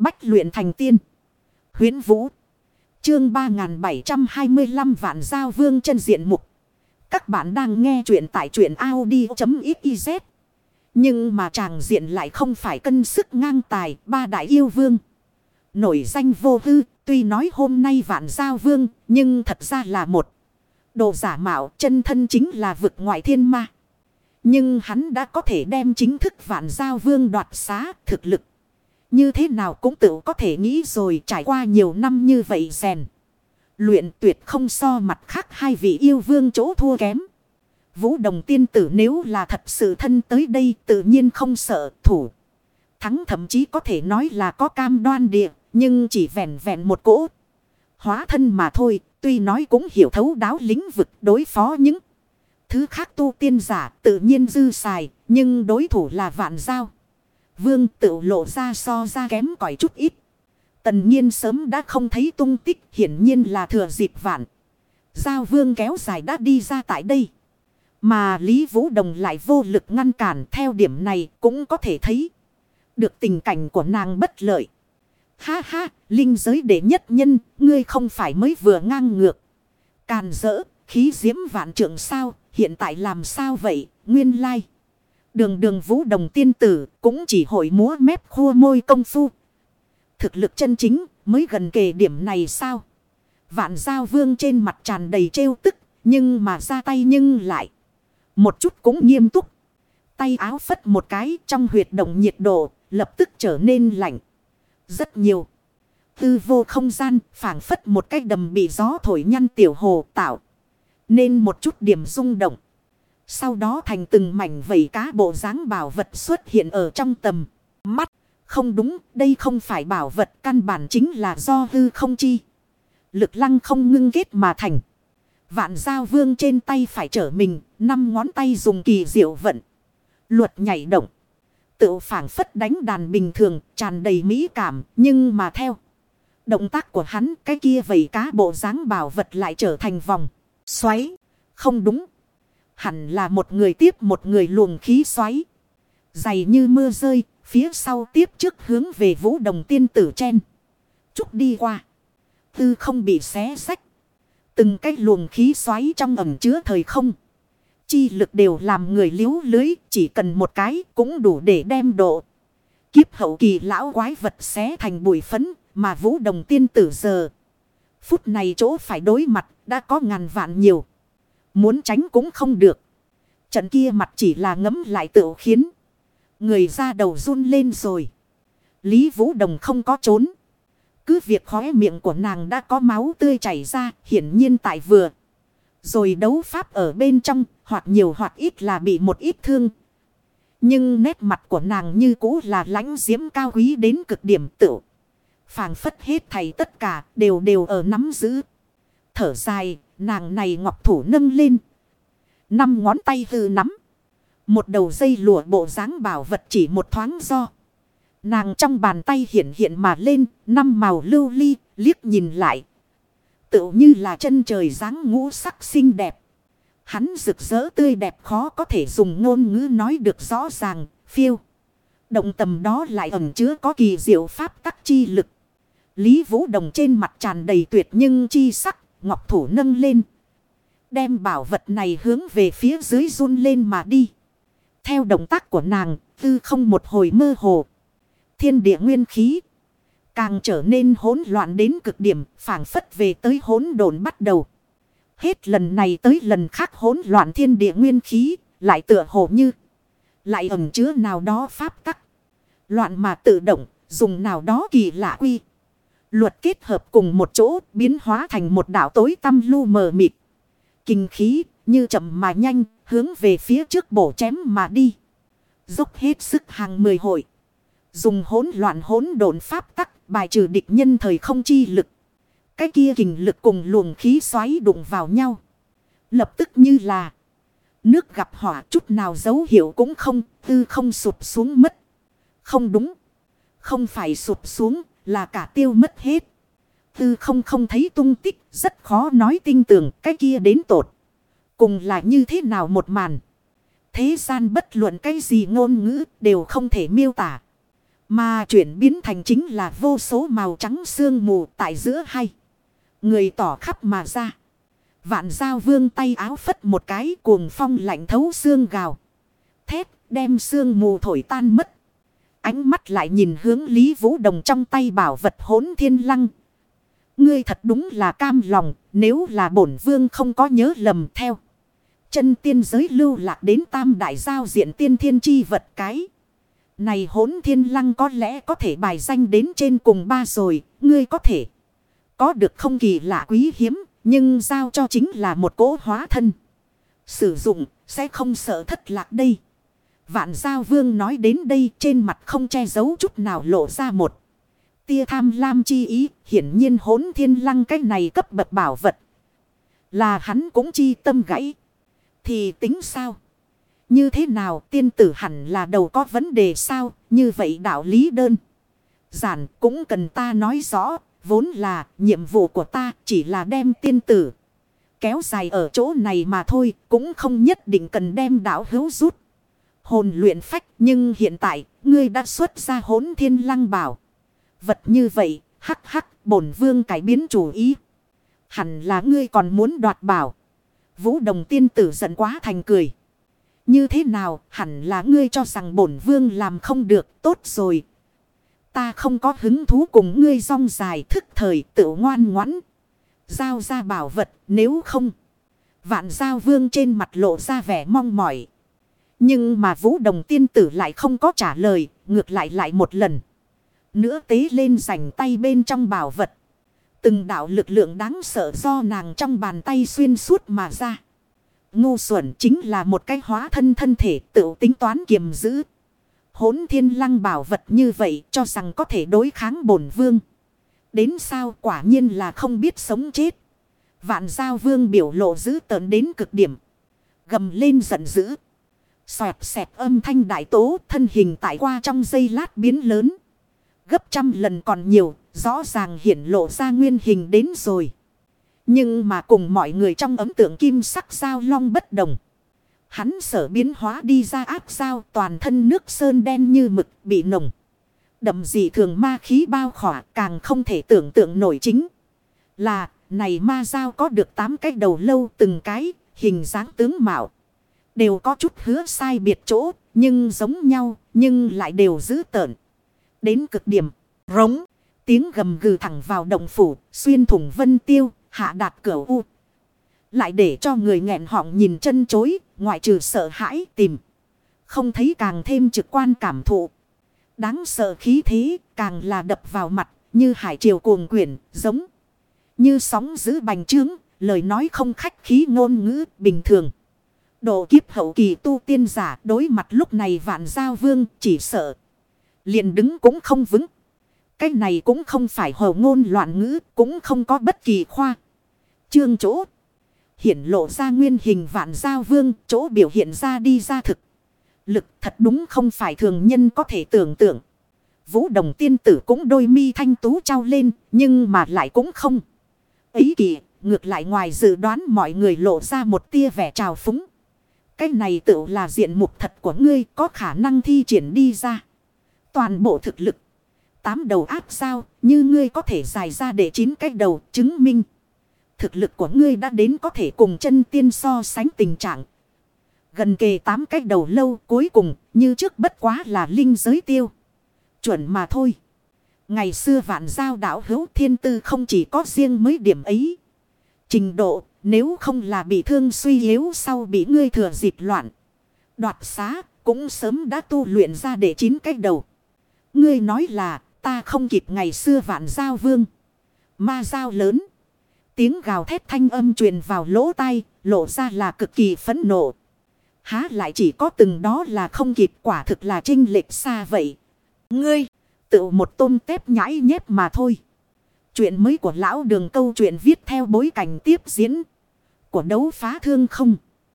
Bách luyện thành tiên. huyễn Vũ. Chương 3725 vạn giao vương chân diện mục. Các bạn đang nghe truyện tại truyện Audi.xyz. Nhưng mà chàng diện lại không phải cân sức ngang tài ba đại yêu vương. Nổi danh vô hư, tuy nói hôm nay vạn giao vương, nhưng thật ra là một. Đồ giả mạo chân thân chính là vực ngoại thiên ma. Nhưng hắn đã có thể đem chính thức vạn giao vương đoạt xá thực lực. Như thế nào cũng tự có thể nghĩ rồi, trải qua nhiều năm như vậy rèn. Luyện tuyệt không so mặt khác hai vị yêu vương chỗ thua kém. Vũ đồng tiên tử nếu là thật sự thân tới đây tự nhiên không sợ thủ. Thắng thậm chí có thể nói là có cam đoan địa. Nhưng chỉ vẹn vẹn một cỗ. Hóa thân mà thôi. Tuy nói cũng hiểu thấu đáo lĩnh vực đối phó những. Thứ khác tu tiên giả tự nhiên dư xài. Nhưng đối thủ là vạn giao. Vương tự lộ ra so ra kém cỏi chút ít. Tần nhiên sớm đã không thấy tung tích. Hiển nhiên là thừa dịp vạn. Giao vương kéo dài đã đi ra tại đây. Mà Lý Vũ Đồng lại vô lực ngăn cản theo điểm này cũng có thể thấy. Được tình cảnh của nàng bất lợi. Ha ha, linh giới đệ nhất nhân, ngươi không phải mới vừa ngang ngược. Càn rỡ, khí diễm vạn trượng sao, hiện tại làm sao vậy, nguyên lai. Đường đường vũ đồng tiên tử, cũng chỉ hội múa mép khua môi công phu. Thực lực chân chính, mới gần kề điểm này sao? Vạn giao vương trên mặt tràn đầy trêu tức, nhưng mà ra tay nhưng lại. Một chút cũng nghiêm túc. Tay áo phất một cái trong huyệt động nhiệt độ, lập tức trở nên lạnh rất nhiều. Tư vô không gian phảng phất một cái đầm bị gió thổi nhăn tiểu hồ tạo. Nên một chút điểm rung động. Sau đó thành từng mảnh vầy cá bộ dáng bảo vật xuất hiện ở trong tầm. Mắt. Không đúng. Đây không phải bảo vật căn bản chính là do hư không chi. Lực lăng không ngưng kết mà thành. Vạn giao vương trên tay phải trở mình. Năm ngón tay dùng kỳ diệu vận. Luật nhảy động tự phản phất đánh đàn bình thường, tràn đầy mỹ cảm, nhưng mà theo. Động tác của hắn, cái kia vầy cá bộ dáng bảo vật lại trở thành vòng. Xoáy. Không đúng. Hẳn là một người tiếp một người luồng khí xoáy. Dày như mưa rơi, phía sau tiếp trước hướng về vũ đồng tiên tử chen. Chút đi qua. Tư không bị xé sách. Từng cái luồng khí xoáy trong ẩm chứa thời không chi lực đều làm người liếu lưới, chỉ cần một cái cũng đủ để đem độ. Kiếp hậu kỳ lão quái vật xé thành bụi phấn, mà vũ đồng tiên tử giờ. Phút này chỗ phải đối mặt, đã có ngàn vạn nhiều. Muốn tránh cũng không được. Trận kia mặt chỉ là ngấm lại tự khiến. Người ra đầu run lên rồi. Lý Vũ Đồng không có trốn. Cứ việc khóe miệng của nàng đã có máu tươi chảy ra, hiển nhiên tại vừa. Rồi đấu pháp ở bên trong, hoặc nhiều hoặc ít là bị một ít thương. Nhưng nét mặt của nàng như cũ là lãnh diễm cao quý đến cực điểm tự. Phàng phất hết thầy tất cả đều đều ở nắm giữ. Thở dài, nàng này ngọc thủ nâng lên. Năm ngón tay hư nắm. Một đầu dây lụa bộ dáng bảo vật chỉ một thoáng do. Nàng trong bàn tay hiện hiện mà lên, năm màu lưu ly, liếc nhìn lại, Tự như là chân trời dáng ngũ sắc xinh đẹp. Hắn rực rỡ tươi đẹp khó có thể dùng ngôn ngữ nói được rõ ràng, phiêu. Động tầm đó lại ẩn chứa có kỳ diệu pháp tắc chi lực. Lý Vũ Đồng trên mặt tràn đầy tuyệt nhưng chi sắc, ngọc thủ nâng lên. Đem bảo vật này hướng về phía dưới run lên mà đi. Theo động tác của nàng, tư không một hồi mơ hồ. Thiên địa nguyên khí Càng trở nên hỗn loạn đến cực điểm, phảng phất về tới hỗn độn bắt đầu. Hết lần này tới lần khác hỗn loạn thiên địa nguyên khí, lại tựa hồ như. Lại ẩn chứa nào đó pháp tắc. Loạn mà tự động, dùng nào đó kỳ lạ quy. Luật kết hợp cùng một chỗ, biến hóa thành một đảo tối tăm lu mờ mịt. Kinh khí, như chậm mà nhanh, hướng về phía trước bổ chém mà đi. Dốc hết sức hàng mười hội. Dùng hỗn loạn hỗn độn pháp tắc bài trừ địch nhân thời không chi lực. Cái kia kình lực cùng luồng khí xoáy đụng vào nhau. Lập tức như là nước gặp hỏa chút nào dấu hiệu cũng không, tư không sụp xuống mất. Không đúng. Không phải sụp xuống, là cả tiêu mất hết. Tư không không thấy tung tích, rất khó nói tin tưởng cái kia đến tột. Cùng là như thế nào một màn. Thế gian bất luận cái gì ngôn ngữ đều không thể miêu tả. Mà chuyển biến thành chính là vô số màu trắng sương mù tại giữa hai. Người tỏ khắp mà ra. Vạn giao vương tay áo phất một cái cuồng phong lạnh thấu xương gào. Thét đem xương mù thổi tan mất. Ánh mắt lại nhìn hướng Lý Vũ Đồng trong tay bảo vật hốn thiên lăng. Ngươi thật đúng là cam lòng nếu là bổn vương không có nhớ lầm theo. Chân tiên giới lưu lạc đến tam đại giao diện tiên thiên chi vật cái. Này hốn thiên lăng có lẽ có thể bài danh đến trên cùng ba rồi, ngươi có thể. Có được không kỳ lạ quý hiếm, nhưng giao cho chính là một cỗ hóa thân. Sử dụng, sẽ không sợ thất lạc đây. Vạn giao vương nói đến đây trên mặt không che giấu chút nào lộ ra một. Tia tham lam chi ý, hiển nhiên hốn thiên lăng cái này cấp bậc bảo vật. Là hắn cũng chi tâm gãy. Thì tính sao? Như thế nào tiên tử hẳn là đầu có vấn đề sao? Như vậy đạo lý đơn. Giản cũng cần ta nói rõ. Vốn là nhiệm vụ của ta chỉ là đem tiên tử. Kéo dài ở chỗ này mà thôi. Cũng không nhất định cần đem đạo hữu rút. Hồn luyện phách. Nhưng hiện tại, ngươi đã xuất ra hốn thiên lăng bảo. Vật như vậy, hắc hắc, bổn vương cải biến chủ ý. Hẳn là ngươi còn muốn đoạt bảo. Vũ đồng tiên tử giận quá thành cười. Như thế nào, hẳn là ngươi cho rằng bổn vương làm không được, tốt rồi. Ta không có hứng thú cùng ngươi rong dài thức thời, tự ngoan ngoãn. Giao ra bảo vật, nếu không. Vạn giao vương trên mặt lộ ra vẻ mong mỏi. Nhưng mà vũ đồng tiên tử lại không có trả lời. Ngược lại lại một lần. Nữa tế lên rảnh tay bên trong bảo vật. Từng đạo lực lượng đáng sợ do nàng trong bàn tay xuyên suốt mà ra. Ngu xuẩn chính là một cái hóa thân thân thể tự tính toán kiềm giữ. Hốn thiên lăng bảo vật như vậy cho rằng có thể đối kháng bổn vương. Đến sao quả nhiên là không biết sống chết. Vạn giao vương biểu lộ dữ tợn đến cực điểm. Gầm lên giận dữ. Xoẹt xẹt âm thanh đại tố thân hình tại qua trong giây lát biến lớn. Gấp trăm lần còn nhiều, rõ ràng hiện lộ ra nguyên hình đến rồi. Nhưng mà cùng mọi người trong ấm tượng kim sắc sao long bất đồng. Hắn sở biến hóa đi ra áp sao toàn thân nước sơn đen như mực bị nồng. Đậm dị thường ma khí bao khỏa càng không thể tưởng tượng nổi chính. Là này ma dao có được 8 cái đầu lâu từng cái hình dáng tướng mạo. Đều có chút hứa sai biệt chỗ nhưng giống nhau nhưng lại đều giữ tợn. Đến cực điểm rống tiếng gầm gừ thẳng vào động phủ xuyên thủng vân tiêu hạ đạt cửa u. Lại để cho người nghẹn họng nhìn chân chối, ngoại trừ sợ hãi tìm. Không thấy càng thêm trực quan cảm thụ. Đáng sợ khí thế, càng là đập vào mặt, như hải triều cuồng quyển, giống. Như sóng giữ bành trướng, lời nói không khách khí ngôn ngữ, bình thường. Độ kiếp hậu kỳ tu tiên giả đối mặt lúc này vạn giao vương chỉ sợ. liền đứng cũng không vững. Cái này cũng không phải hồ ngôn loạn ngữ, cũng không có bất kỳ khoa. Trương chỗ. hiển lộ ra nguyên hình vạn giao vương, chỗ biểu hiện ra đi ra thực. Lực thật đúng không phải thường nhân có thể tưởng tượng. Vũ đồng tiên tử cũng đôi mi thanh tú trao lên, nhưng mà lại cũng không. Ấy kỳ, ngược lại ngoài dự đoán mọi người lộ ra một tia vẻ trào phúng. Cái này tự là diện mục thật của ngươi có khả năng thi triển đi ra. Toàn bộ thực lực. Tám đầu áp sao, như ngươi có thể dài ra để chín cái đầu chứng minh. Thực lực của ngươi đã đến có thể cùng chân tiên so sánh tình trạng. Gần kề tám cái đầu lâu cuối cùng như trước bất quá là linh giới tiêu. Chuẩn mà thôi. Ngày xưa vạn giao đảo hữu thiên tư không chỉ có riêng mấy điểm ấy. Trình độ nếu không là bị thương suy yếu sau bị ngươi thừa dịp loạn. Đoạt xá cũng sớm đã tu luyện ra để chín cái đầu. Ngươi nói là Ta không kịp ngày xưa vạn giao vương. Ma giao lớn. Tiếng gào thét thanh âm truyền vào lỗ tai, lộ ra là cực kỳ phẫn nộ. Há lại chỉ có từng đó là không kịp quả thực là trinh lệch xa vậy. Ngươi, tự một tôm tép nhãi nhép mà thôi. Chuyện mới của lão đường câu chuyện viết theo bối cảnh tiếp diễn. Của đấu phá thương không.